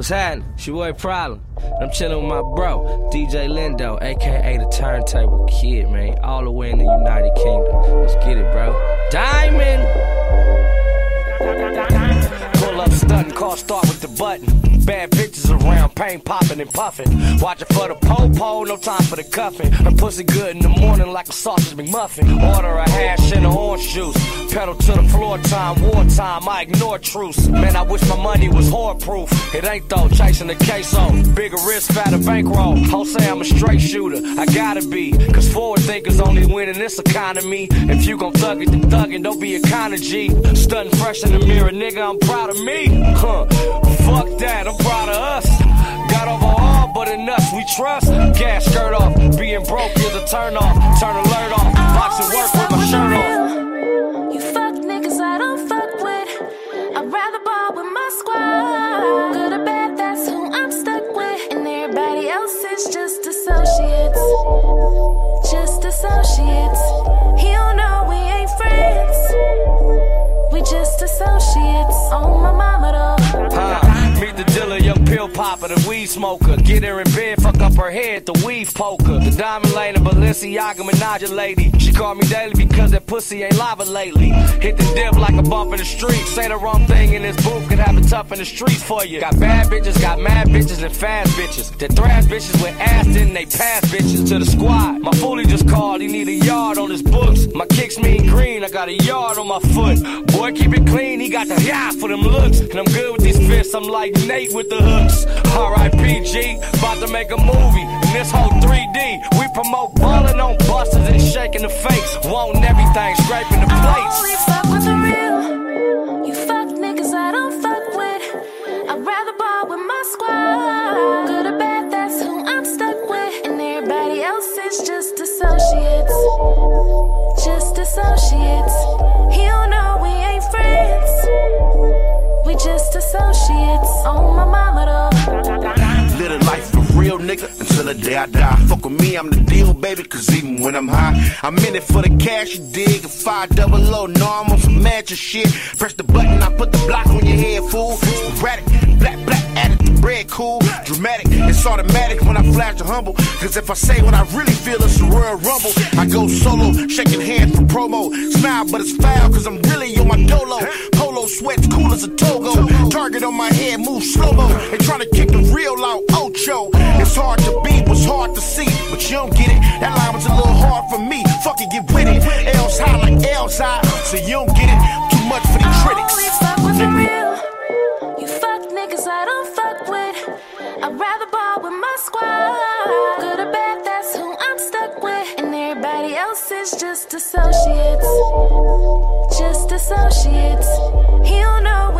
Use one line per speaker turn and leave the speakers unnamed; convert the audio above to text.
What's happening? It's your boy Problem. I'm chilling with my bro, DJ Lindo, aka the Turntable Kid, man. All the way in the United Kingdom. Let's get it, bro. Diamond! Pull up stunting, car start with the button. Bad bitches around, pain popping and puffing. Watching for the po-po, no time for the cuffing. Her pussy good in the morning like a sausage McMuffin. Order a hash and a orange juice. Pedal to the floor time, wartime, I ignore truce. Man, I wish my money was hard proof. It ain't though, chasing the queso. Bigger risk, fatter bankroll. Say I'm a straight shooter, I gotta be. Cause forward thinkers only win in this economy. If you gon' thug it, then thuggin', don't be a kind of G. Stunting fresh in the mirror, nigga, I'm proud of me. Huh, fuck that, I'm proud of us. Got over all but us we trust. Gas skirt off, being broke is a turn off. Turn alert off, Box boxing work with my shirt off.
You fuck niggas I don't fuck with. I'd rather ball with my squad. Good or bad, that's who I'm stuck with. And everybody else is just associates. Just associates.
Popper, the weed smoker. Get her in bed, fuck up her head, the weave poker. The diamond lane, the Balenciaga Menage lady. She call me daily because that pussy ain't lava lately. Hit the dip like a bump in the street. Say the wrong thing in this booth, could have it tough in the streets for you. Got bad bitches, got mad bitches, and fast bitches. That thrash bitches with ass, then they pass bitches to the squad. My foolie just called, he need a yard on his books. My kicks mean green, I got a yard on my foot. Boy, keep it clean, he got the yeah for them looks. And I'm good with these fists, I'm like Nate with the hooks. R.I.P.G. About to make a movie. And this whole 3D. We promote ballin' on busters and shaking the face. Wanting everything, scraping the
I
plates.
only fuck with the real. You fuck niggas I don't fuck with. I'd rather ball with my squad. Good or bad, that's who I'm stuck with. And everybody else is just associates. Just associates.
Nigga, until the day I die. Fuck with me, I'm the deal, baby, cause even when I'm high, I'm in it for the cash, you dig. A five double O, no, I'm on some magic shit. Press the button, I put the block on your head, fool. Sporadic, black, black, attitude, red, cool. Dramatic, it's automatic when I flash the humble. Cause if I say what I really feel, it's a Royal Rumble. I go solo, shaking hands for promo. Smile, but it's foul, cause I'm really on my dolo. Polo sweats, cool as a Togo. Target on my head, move slow mo. They tryna kick the real out, Ocho. It's hard to be, what's hard to see, but you don't get it. That line was a little hard for me. Fuck it, get with it. L's high like L's high, so you don't get it. Too much for these
I
critics.
only fuck with the real. You fuck niggas I don't fuck with. I'd rather ball with my squad. Good or bad, that's who I'm stuck with. And everybody else is just associates. Just associates. He don't know